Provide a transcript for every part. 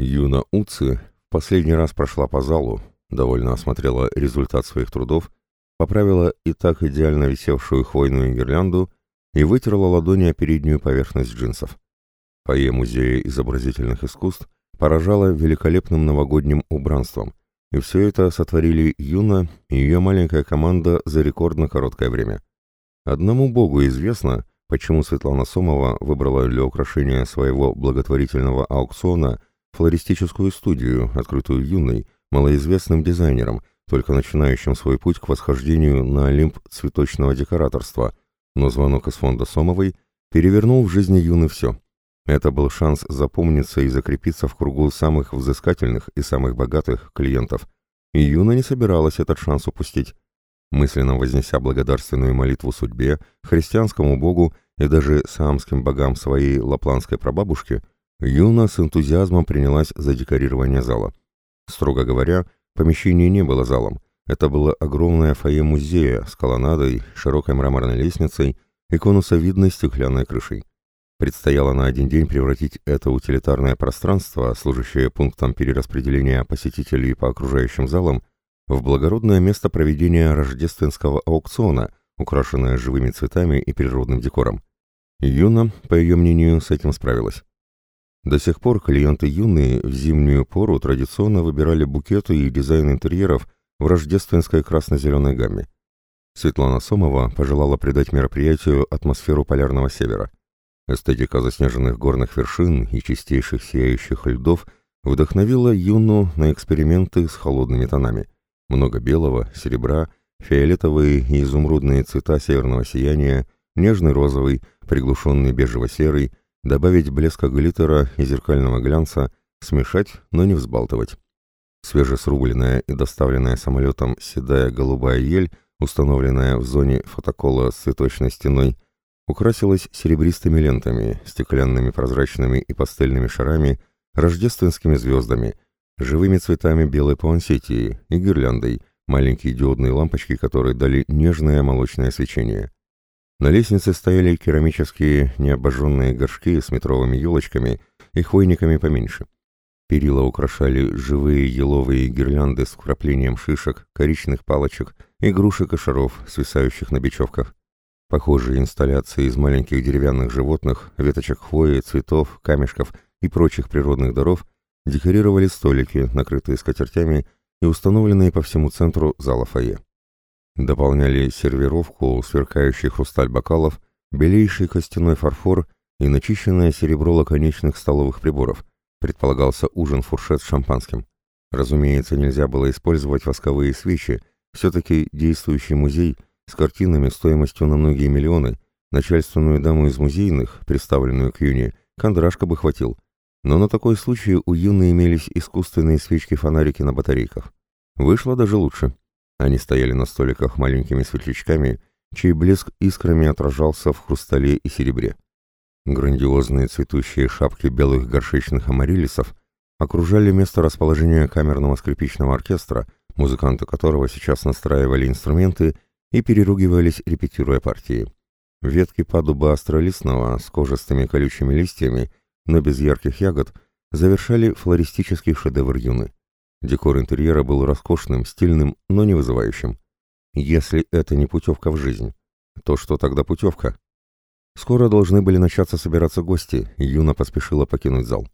Юна Уци последний раз прошла по залу, довольно осмотрела результат своих трудов, поправила и так идеально висевшую хвойную гирлянду и вытерла ладони о переднюю поверхность джинсов. Фойе Музея изобразительных искусств поражало великолепным новогодним убранством, и все это сотворили Юна и ее маленькая команда за рекордно короткое время. Одному богу известно, почему Светлана Сомова выбрала для украшения своего благотворительного аукциона флористическую студию, открытую юной, малоизвестным дизайнером, только начинающим свой путь к восхождению на Олимп цветочного декораторства, но звонок из фонда Сомовой перевернул в жизни Юны все. Это был шанс запомниться и закрепиться в кругу самых взыскательных и самых богатых клиентов. И Юна не собиралась этот шанс упустить. Мысленно вознеся благодарственную молитву судьбе, христианскому богу и даже самским богам своей лапландской прабабушки, Юна с энтузиазмом принялась за декорирование зала. Строго говоря, помещение не было залом. Это было огромное фойе музея с колоннадой, широкой мраморной лестницей и конусовидной стеклянной крышей. Предстояло на один день превратить это утилитарное пространство, служащее пунктом перераспределения посетителей по окружающим залам, в благородное место проведения рождественского аукциона, украшенное живыми цветами и природным декором. Юна, по ее мнению, с этим справилась. До сих пор клиенты юные в зимнюю пору традиционно выбирали букеты и дизайн интерьеров в рождественской красно-зеленой гамме. Светлана Сомова пожелала придать мероприятию атмосферу полярного севера. Эстетика заснеженных горных вершин и чистейших сияющих льдов вдохновила Юну на эксперименты с холодными тонами – много белого, серебра, фиолетовые и изумрудные цвета северного сияния, нежный розовый, приглушенный бежево-серый, добавить блеска глиттера и зеркального глянца, смешать, но не взбалтывать. Свежесрубленная и доставленная самолетом седая голубая ель, установленная в зоне фотокола с цветочной стеной, украсилась серебристыми лентами, стеклянными прозрачными и пастельными шарами, рождественскими звездами – живыми цветами белой пуансетии и гирляндой, маленькие диодные лампочки, которые дали нежное молочное свечение. На лестнице стояли керамические необожженные горшки с метровыми елочками и хвойниками поменьше. Перила украшали живые еловые гирлянды с вкраплением шишек, коричных палочек, игрушек и шаров, свисающих на бечевках. Похожие инсталляции из маленьких деревянных животных, веточек хвои, цветов, камешков и прочих природных даров декорировали столики, накрытые скатертями и установленные по всему центру зала фойе. Дополняли сервировку сверкающий хрусталь бокалов, белейший костяной фарфор и начищенное серебро лаконичных столовых приборов. Предполагался ужин-фуршет с шампанским. Разумеется, нельзя было использовать восковые свечи, все-таки действующий музей с картинами стоимостью на многие миллионы, начальственную даму из музейных, представленную к Юне, Кондрашка бы хватил – но на такой случай у Юны имелись искусственные свечки-фонарики на батарейках. Вышло даже лучше. Они стояли на столиках маленькими светлячками, чей блеск искрами отражался в хрустале и серебре. Грандиозные цветущие шапки белых горшечных амарилисов окружали место расположения камерного скрипичного оркестра, музыканты которого сейчас настраивали инструменты и переругивались, репетируя партии. Ветки падуба астролистного с кожистыми колючими листьями но без ярких ягод, завершали флористический шедевр юны. Декор интерьера был роскошным, стильным, но не вызывающим. Если это не путевка в жизнь, то что тогда путевка? Скоро должны были начаться собираться гости, и Юна поспешила покинуть зал.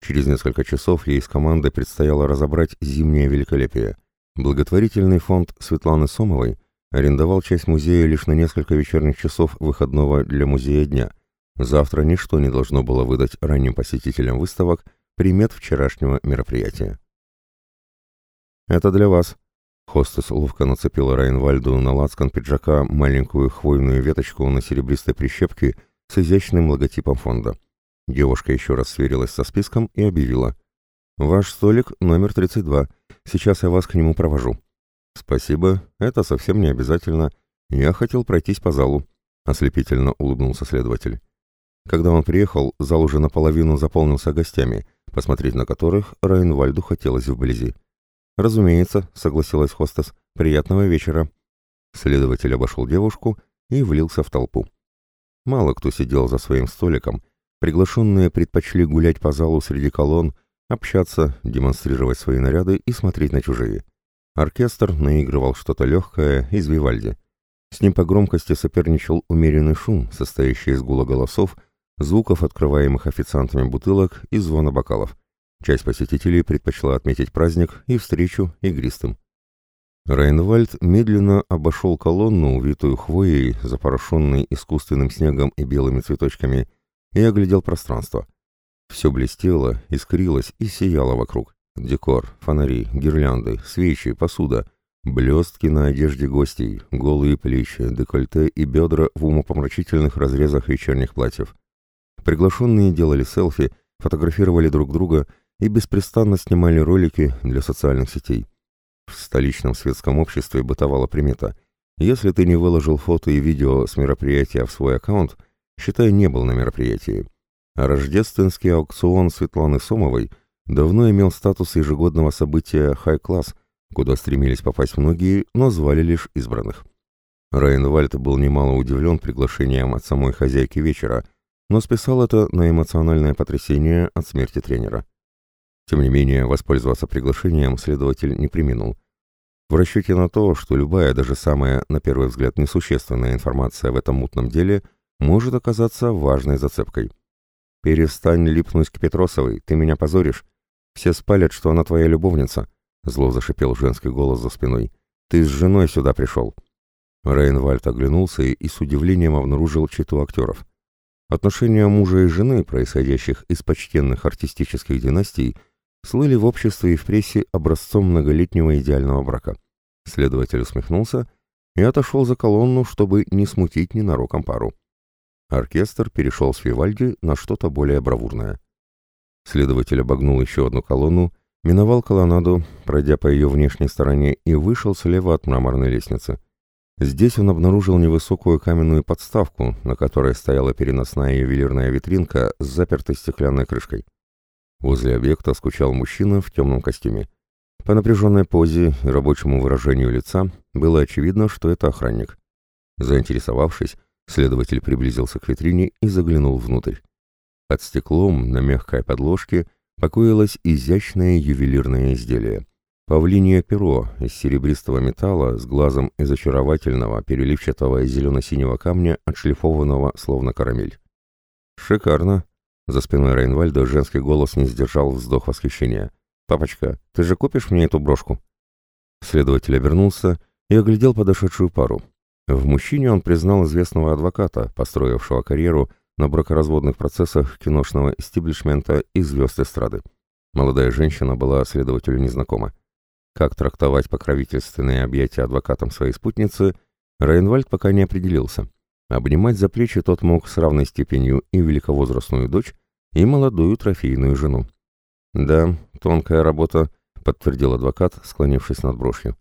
Через несколько часов ей с командой предстояло разобрать зимнее великолепие. Благотворительный фонд Светланы Сомовой арендовал часть музея лишь на несколько вечерних часов выходного для музея дня – Завтра ничто не должно было выдать ранним посетителям выставок примет вчерашнего мероприятия. «Это для вас». Хостес ловко нацепила Райнвальду на лацкан пиджака маленькую хвойную веточку на серебристой прищепке с изящным логотипом фонда. Девушка еще раз сверилась со списком и объявила. «Ваш столик номер 32. Сейчас я вас к нему провожу». «Спасибо, это совсем не обязательно. Я хотел пройтись по залу», — ослепительно улыбнулся следователь. Когда он приехал, зал уже наполовину заполнился гостями, посмотреть на которых Райнвальду хотелось вблизи. «Разумеется», — согласилась хостес, — «приятного вечера». Следователь обошел девушку и влился в толпу. Мало кто сидел за своим столиком, приглашенные предпочли гулять по залу среди колонн, общаться, демонстрировать свои наряды и смотреть на чужие. Оркестр наигрывал что-то легкое из Вивальди. С ним по громкости соперничал умеренный шум, состоящий из гула голосов, звуков открываемых официантами бутылок и звона бокалов. Часть посетителей предпочла отметить праздник и встречу игристым. Райнвальд медленно обошел колонну, увитую хвоей, запорошенной искусственным снегом и белыми цветочками, и оглядел пространство. Все блестело, искрилось и сияло вокруг. Декор, фонари, гирлянды, свечи, посуда, блестки на одежде гостей, голые плечи, декольте и бедра в умопомрачительных разрезах вечерних платьев. Приглашенные делали селфи, фотографировали друг друга и беспрестанно снимали ролики для социальных сетей. В столичном светском обществе бытовала примета. Если ты не выложил фото и видео с мероприятия в свой аккаунт, считай, не был на мероприятии. А рождественский аукцион Светланы Сомовой давно имел статус ежегодного события «Хай-класс», куда стремились попасть многие, но звали лишь избранных. Райнвальд был немало удивлен приглашением от самой хозяйки вечера, но списал это на эмоциональное потрясение от смерти тренера. Тем не менее, воспользоваться приглашением следователь не применил. В расчете на то, что любая, даже самая, на первый взгляд, несущественная информация в этом мутном деле может оказаться важной зацепкой. «Перестань липнуть к Петросовой, ты меня позоришь. Все спалят, что она твоя любовница», — зло зашипел женский голос за спиной. «Ты с женой сюда пришел». Рейнвальд оглянулся и с удивлением обнаружил читу актеров. Отношения мужа и жены, происходящих из почтенных артистических династий, слыли в обществе и в прессе образцом многолетнего идеального брака. Следователь усмехнулся и отошел за колонну, чтобы не смутить ненароком пару. Оркестр перешел с Вивальди на что-то более бравурное. Следователь обогнул еще одну колонну, миновал колоннаду, пройдя по ее внешней стороне, и вышел слева от мраморной лестницы. Здесь он обнаружил невысокую каменную подставку, на которой стояла переносная ювелирная витринка с запертой стеклянной крышкой. Возле объекта скучал мужчина в темном костюме. По напряженной позе и рабочему выражению лица было очевидно, что это охранник. Заинтересовавшись, следователь приблизился к витрине и заглянул внутрь. Под стеклом на мягкой подложке покоилось изящное ювелирное изделие. Павлинье перо из серебристого металла с глазом из очаровательного переливчатого зелено-синего камня, отшлифованного словно карамель. «Шикарно!» За спиной Рейнвальда женский голос не сдержал вздох восхищения. «Папочка, ты же купишь мне эту брошку?» Следователь обернулся и оглядел подошедшую пару. В мужчине он признал известного адвоката, построившего карьеру на бракоразводных процессах киношного истеблишмента и звезд эстрады. Молодая женщина была следователю незнакома. Как трактовать покровительственные объятия адвокатам своей спутницы, Рейнвальд пока не определился. Обнимать за плечи тот мог с равной степенью и великовозрастную дочь, и молодую трофейную жену. «Да, тонкая работа», — подтвердил адвокат, склонившись над брошью.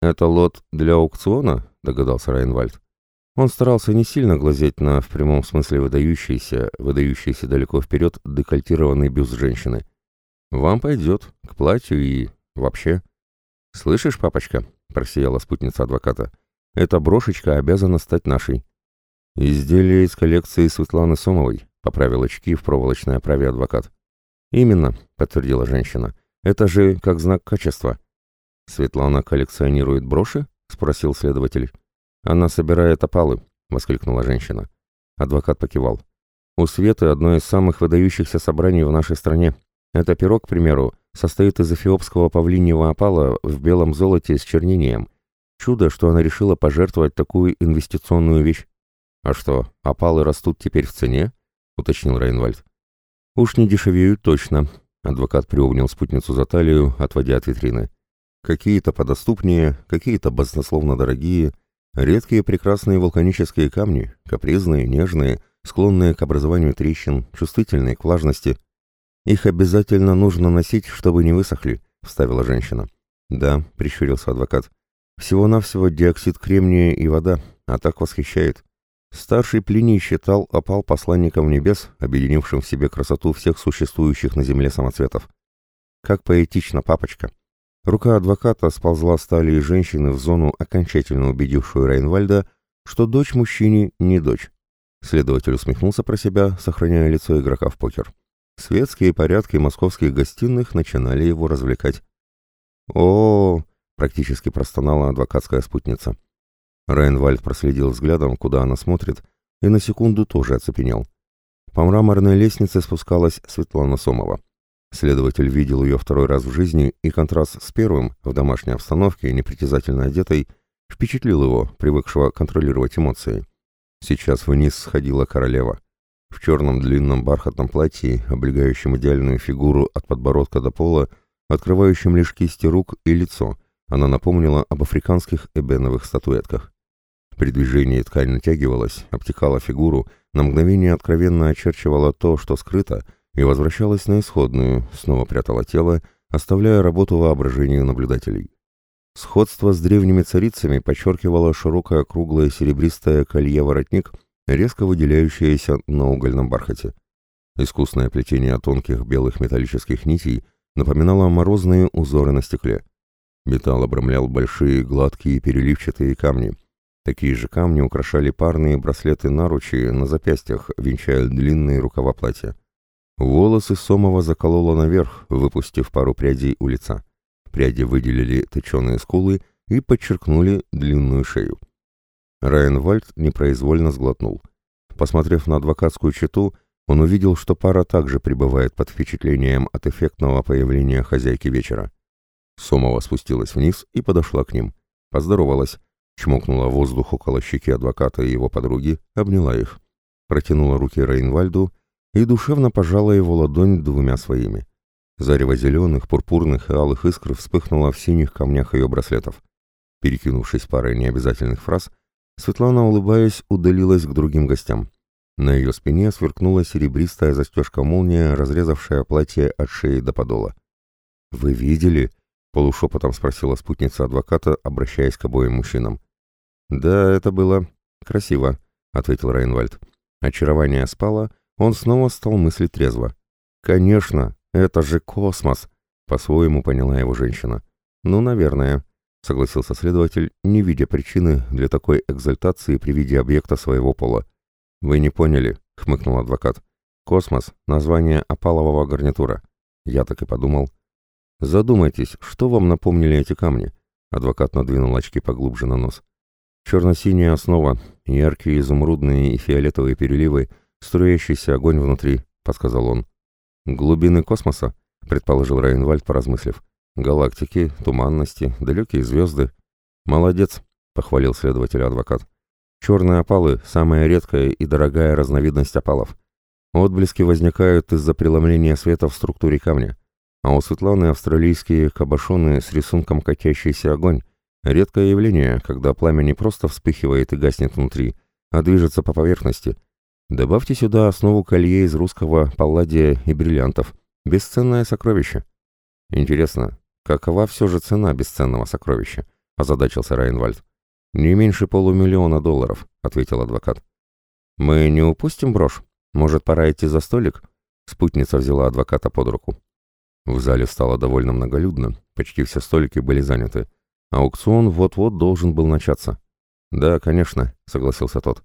«Это лот для аукциона?» — догадался Райнвальд. Он старался не сильно глазеть на, в прямом смысле, выдающийся, выдающийся далеко вперед декольтированный бюст женщины. «Вам пойдет, к платью и... вообще». «Слышишь, папочка?» — просияла спутница адвоката. «Эта брошечка обязана стать нашей. «Изделие из коллекции Светланы Сомовой», — поправил очки в проволочной оправе адвокат. «Именно», — подтвердила женщина. «Это же как знак качества». «Светлана коллекционирует броши?» — спросил следователь. «Она собирает опалы», — воскликнула женщина. Адвокат покивал. «У Светы одно из самых выдающихся собраний в нашей стране. Это пирог, к примеру, состоит из эфиопского павлиньего опала в белом золоте с чернением. Чудо, что она решила пожертвовать такую инвестиционную вещь. «А что, опалы растут теперь в цене?» — уточнил Рейнвальд. «Уж не дешевеют точно», — адвокат приобнял спутницу за талию, отводя от витрины. «Какие-то подоступнее, какие-то баснословно дорогие, редкие прекрасные вулканические камни, капризные, нежные, склонные к образованию трещин, чувствительные к влажности. Их обязательно нужно носить, чтобы не высохли», — вставила женщина. «Да», — прищурился адвокат. «Всего-навсего диоксид кремния и вода, а так восхищает». Старший Плиний считал опал посланником небес, объединившим в себе красоту всех существующих на земле самоцветов. Как поэтично, папочка. Рука адвоката сползла с талии женщины в зону, окончательно убедившую Рейнвальда, что дочь мужчине не дочь. Следователь усмехнулся про себя, сохраняя лицо игрока в покер. Светские порядки московских гостиных начинали его развлекать. о, -о, -о практически простонала адвокатская спутница. Райнвальд проследил взглядом, куда она смотрит, и на секунду тоже оцепенел. По мраморной лестнице спускалась Светлана Сомова. Следователь видел ее второй раз в жизни, и контраст с первым, в домашней обстановке, непритязательно одетой, впечатлил его, привыкшего контролировать эмоции. Сейчас вниз сходила королева. В черном длинном бархатном платье, облегающем идеальную фигуру от подбородка до пола, открывающем лишь кисти рук и лицо, она напомнила об африканских эбеновых статуэтках. При движении ткань натягивалась, обтекала фигуру, на мгновение откровенно очерчивала то, что скрыто, и возвращалась на исходную, снова прятала тело, оставляя работу воображению наблюдателей. Сходство с древними царицами подчеркивало широкое круглое серебристое колье-воротник, резко выделяющееся на угольном бархате. Искусное плетение тонких белых металлических нитей напоминало морозные узоры на стекле. Металл обрамлял большие гладкие переливчатые камни. Такие же камни украшали парные браслеты-наручи на запястьях, венчая длинные рукава платья. Волосы Сомова заколола наверх, выпустив пару прядей у лица. Пряди выделили точеные скулы и подчеркнули длинную шею. Райенвальд непроизвольно сглотнул. Посмотрев на адвокатскую чету, он увидел, что пара также пребывает под впечатлением от эффектного появления хозяйки вечера. Сомова спустилась вниз и подошла к ним. Поздоровалась, чмокнула воздух около щеки адвоката и его подруги, обняла их. Протянула руки Рейнвальду и душевно пожала его ладонь двумя своими. Зарево зеленых, пурпурных и алых искр вспыхнуло в синих камнях ее браслетов. Перекинувшись парой необязательных фраз, Светлана, улыбаясь, удалилась к другим гостям. На ее спине сверкнула серебристая застежка-молния, разрезавшая платье от шеи до подола. «Вы видели?» Полушепотом спросила спутница адвоката, обращаясь к обоим мужчинам. «Да, это было красиво», — ответил Рейнвальд. Очарование спало, он снова стал мыслить трезво. «Конечно, это же космос!» — по-своему поняла его женщина. «Ну, наверное», — согласился следователь, не видя причины для такой экзальтации при виде объекта своего пола. «Вы не поняли», — хмыкнул адвокат. «Космос — название опалового гарнитура». Я так и подумал. Задумайтесь, что вам напомнили эти камни? Адвокат надвинул очки поглубже на нос. Черно-синяя основа, яркие изумрудные и фиолетовые переливы, струящийся огонь внутри, подсказал он. Глубины космоса, предположил Рейнвальд, поразмыслив. Галактики, туманности, далекие звезды. Молодец, похвалил следователь адвокат. Черные опалы – самая редкая и дорогая разновидность опалов. Отблески возникают из-за преломления света в структуре камня. А у Светланы австралийские кабошоны с рисунком «катящийся огонь» — редкое явление, когда пламя не просто вспыхивает и гаснет внутри, а движется по поверхности. Добавьте сюда основу колье из русского палладия и бриллиантов. Бесценное сокровище. Интересно, какова все же цена бесценного сокровища? — озадачился Райнвальд. «Не меньше полумиллиона долларов», — ответил адвокат. «Мы не упустим брошь? Может, пора идти за столик?» Спутница взяла адвоката под руку. В зале стало довольно многолюдно, почти все столики были заняты. Аукцион вот-вот должен был начаться. «Да, конечно», — согласился тот.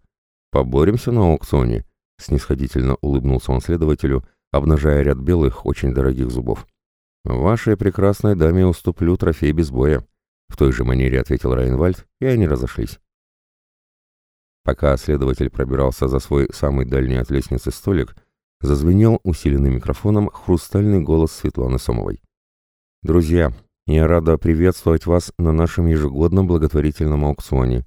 «Поборемся на аукционе», — снисходительно улыбнулся он следователю, обнажая ряд белых, очень дорогих зубов. «Вашей прекрасной даме уступлю трофей без боя», — в той же манере ответил Райнвальд, и они разошлись. Пока следователь пробирался за свой самый дальний от лестницы столик, Зазвенел усиленным микрофоном хрустальный голос Светланы Сомовой. «Друзья, я рада приветствовать вас на нашем ежегодном благотворительном аукционе.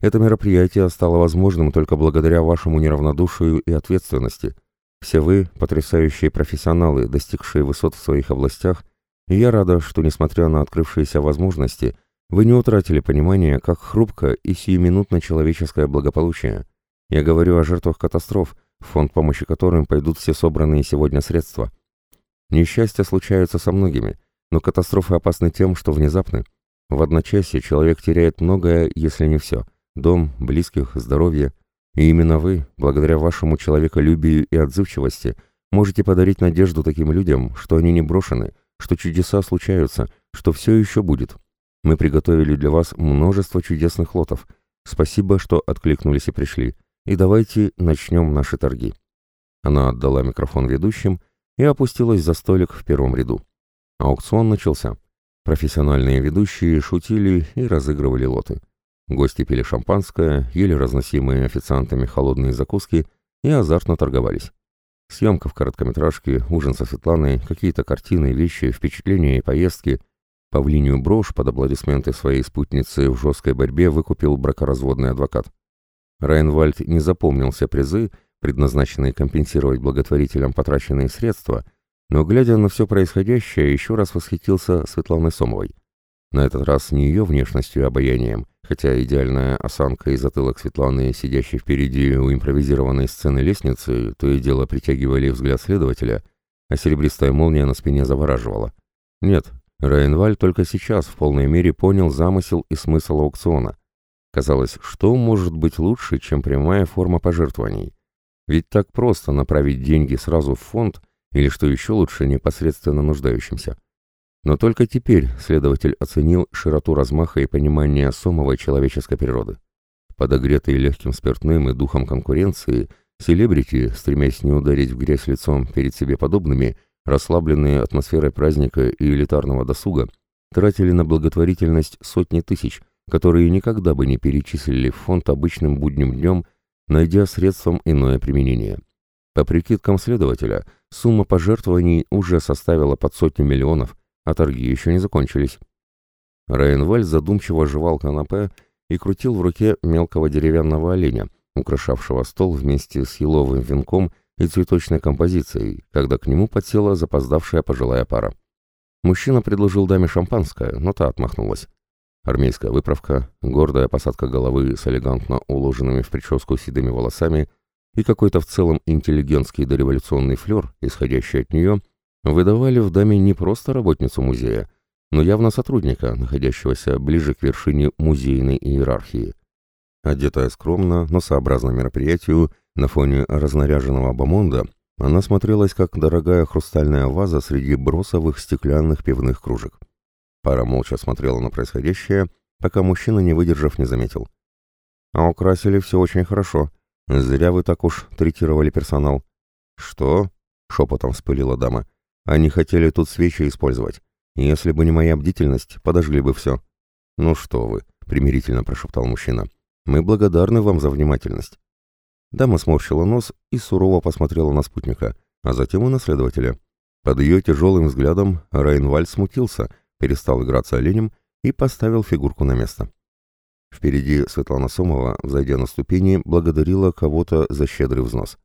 Это мероприятие стало возможным только благодаря вашему неравнодушию и ответственности. Все вы – потрясающие профессионалы, достигшие высот в своих областях, и я рада, что, несмотря на открывшиеся возможности, вы не утратили понимания, как хрупко и сиюминутно человеческое благополучие. Я говорю о жертвах катастроф, фонд помощи которым пойдут все собранные сегодня средства. Несчастья случаются со многими, но катастрофы опасны тем, что внезапны. В одночасье человек теряет многое, если не все – дом, близких, здоровье. И именно вы, благодаря вашему человеколюбию и отзывчивости, можете подарить надежду таким людям, что они не брошены, что чудеса случаются, что все еще будет. Мы приготовили для вас множество чудесных лотов. Спасибо, что откликнулись и пришли и давайте начнем наши торги». Она отдала микрофон ведущим, и опустилась за столик в первом ряду. Аукцион начался. Профессиональные ведущие шутили и разыгрывали лоты. Гости пили шампанское, ели разносимые официантами холодные закуски и азартно торговались. Съемка в короткометражке, ужин со Светланой, какие-то картины, вещи, впечатления и поездки. Павлинию брошь под аплодисменты своей спутницы в жесткой борьбе выкупил бракоразводный адвокат. Райнвальд не запомнил все призы, предназначенные компенсировать благотворителям потраченные средства, но, глядя на все происходящее, еще раз восхитился Светланой Сомовой. На этот раз не ее внешностью и обаянием, хотя идеальная осанка и затылок Светланы, сидящей впереди у импровизированной сцены лестницы, то и дело притягивали взгляд следователя, а серебристая молния на спине завораживала. Нет, Рейнваль только сейчас в полной мере понял замысел и смысл аукциона. Казалось, что может быть лучше, чем прямая форма пожертвований? Ведь так просто направить деньги сразу в фонд или, что еще лучше, непосредственно нуждающимся. Но только теперь следователь оценил широту размаха и понимания Сомовой человеческой природы. Подогретые легким спиртным и духом конкуренции, селебрити, стремясь не ударить в грязь лицом перед себе подобными, расслабленные атмосферой праздника и элитарного досуга, тратили на благотворительность сотни тысяч, которые никогда бы не перечислили в фонд обычным будним днем, найдя средством иное применение. По прикидкам следователя, сумма пожертвований уже составила под сотню миллионов, а торги еще не закончились. Райенваль задумчиво жевал канапе и крутил в руке мелкого деревянного оленя, украшавшего стол вместе с еловым венком и цветочной композицией, когда к нему подсела запоздавшая пожилая пара. Мужчина предложил даме шампанское, но та отмахнулась. Армейская выправка, гордая посадка головы с элегантно уложенными в прическу седыми волосами и какой-то в целом интеллигентский дореволюционный флер, исходящий от нее, выдавали в даме не просто работницу музея, но явно сотрудника, находящегося ближе к вершине музейной иерархии. Одетая скромно, но сообразно мероприятию, на фоне разнаряженного бомонда, она смотрелась как дорогая хрустальная ваза среди бросовых стеклянных пивных кружек. Пара молча смотрела на происходящее, пока мужчина, не выдержав, не заметил. «А украсили все очень хорошо. Зря вы так уж третировали персонал». «Что?» — шепотом вспылила дама. Они хотели тут свечи использовать. Если бы не моя бдительность, подожгли бы все. Ну что вы, примирительно прошептал мужчина. Мы благодарны вам за внимательность. Дама сморщила нос и сурово посмотрела на спутника, а затем и на следователя. Под ее тяжелым взглядом Райнваль смутился, перестал играться оленем и поставил фигурку на место. Впереди Светлана Сомова, зайдя на ступени, благодарила кого-то за щедрый взнос.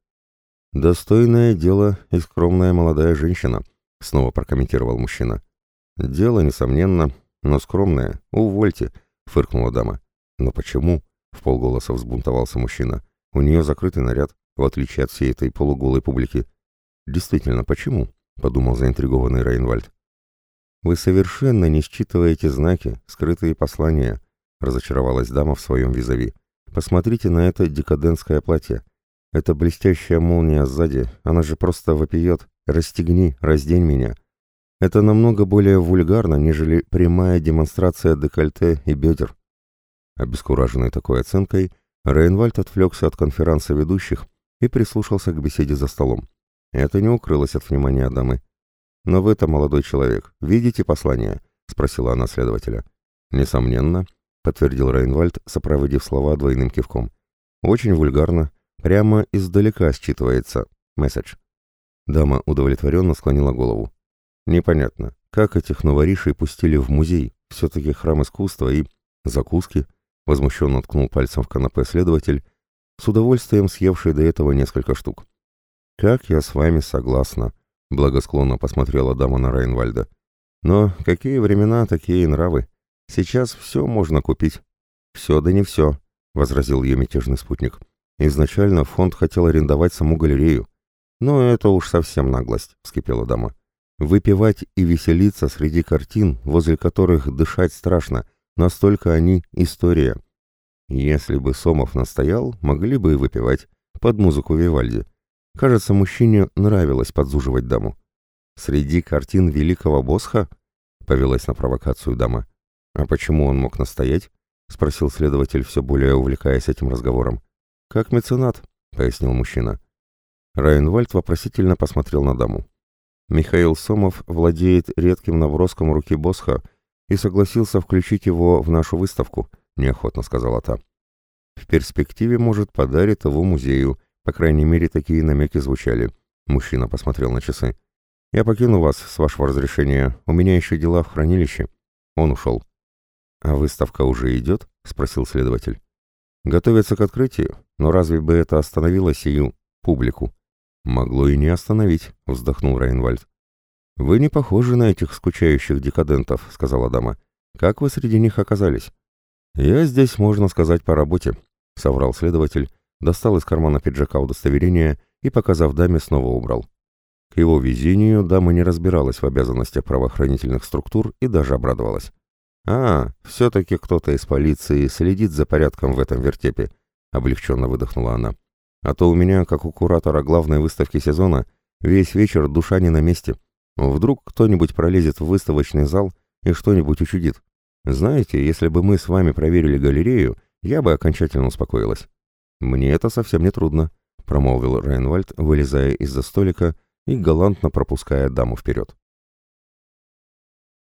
«Достойное дело и скромная молодая женщина», — снова прокомментировал мужчина. «Дело, несомненно, но скромное. Увольте», — фыркнула дама. «Но почему?» — в полголоса взбунтовался мужчина. «У нее закрытый наряд, в отличие от всей этой полуголой публики». «Действительно, почему?» — подумал заинтригованный Рейнвальд. «Вы совершенно не считываете знаки, скрытые послания», — разочаровалась дама в своем визави. «Посмотрите на это декадентское платье. Эта блестящая молния сзади, она же просто вопиет. «Расстегни, раздень меня». Это намного более вульгарно, нежели прямая демонстрация декольте и бедер. Обескураженный такой оценкой, Рейнвальд отвлекся от конференции ведущих и прислушался к беседе за столом. Это не укрылось от внимания дамы. «Но вы-то, молодой человек, видите послание?» — спросила она следователя. «Несомненно», — подтвердил Рейнвальд, сопроводив слова двойным кивком. «Очень вульгарно, Прямо издалека считывается месседж. Дама удовлетворенно склонила голову. Непонятно, как этих новоришей пустили в музей, все-таки храм искусства и... закуски? Возмущенно ткнул пальцем в канапе следователь, с удовольствием съевший до этого несколько штук. «Как я с вами согласна», — благосклонно посмотрела дама на Райнвальда. «Но какие времена, такие нравы. Сейчас все можно купить». «Все да не все», — возразил ее мятежный спутник. Изначально фонд хотел арендовать саму галерею. Но это уж совсем наглость, вскипела дама. Выпивать и веселиться среди картин, возле которых дышать страшно, настолько они история. Если бы Сомов настоял, могли бы и выпивать, под музыку Вивальди. Кажется, мужчине нравилось подзуживать даму. «Среди картин великого Босха?» — повелась на провокацию дама. «А почему он мог настоять?» — спросил следователь, все более увлекаясь этим разговором. «Как меценат», — пояснил мужчина. Райнвальд вопросительно посмотрел на даму. Михаил Сомов владеет редким наброском руки Босха и согласился включить его в нашу выставку, неохотно сказала та. В перспективе, может, подарит его музею, по крайней мере, такие намеки звучали. Мужчина посмотрел на часы. «Я покину вас, с вашего разрешения. У меня еще дела в хранилище». Он ушел. «А выставка уже идет?» — спросил следователь. «Готовится к открытию, но разве бы это остановило сию публику?» «Могло и не остановить», — вздохнул Райнвальд. «Вы не похожи на этих скучающих декадентов», — сказала дама. «Как вы среди них оказались?» «Я здесь, можно сказать, по работе», — соврал следователь, достал из кармана пиджака удостоверение и, показав даме, снова убрал. К его везению дама не разбиралась в обязанностях правоохранительных структур и даже обрадовалась. «А, все-таки кто-то из полиции следит за порядком в этом вертепе», — облегченно выдохнула она. А то у меня, как у куратора главной выставки сезона, весь вечер душа не на месте. Вдруг кто-нибудь пролезет в выставочный зал и что-нибудь учудит. Знаете, если бы мы с вами проверили галерею, я бы окончательно успокоилась. Мне это совсем не трудно, промолвил Райнвальд, вылезая из-за столика и галантно пропуская даму вперед.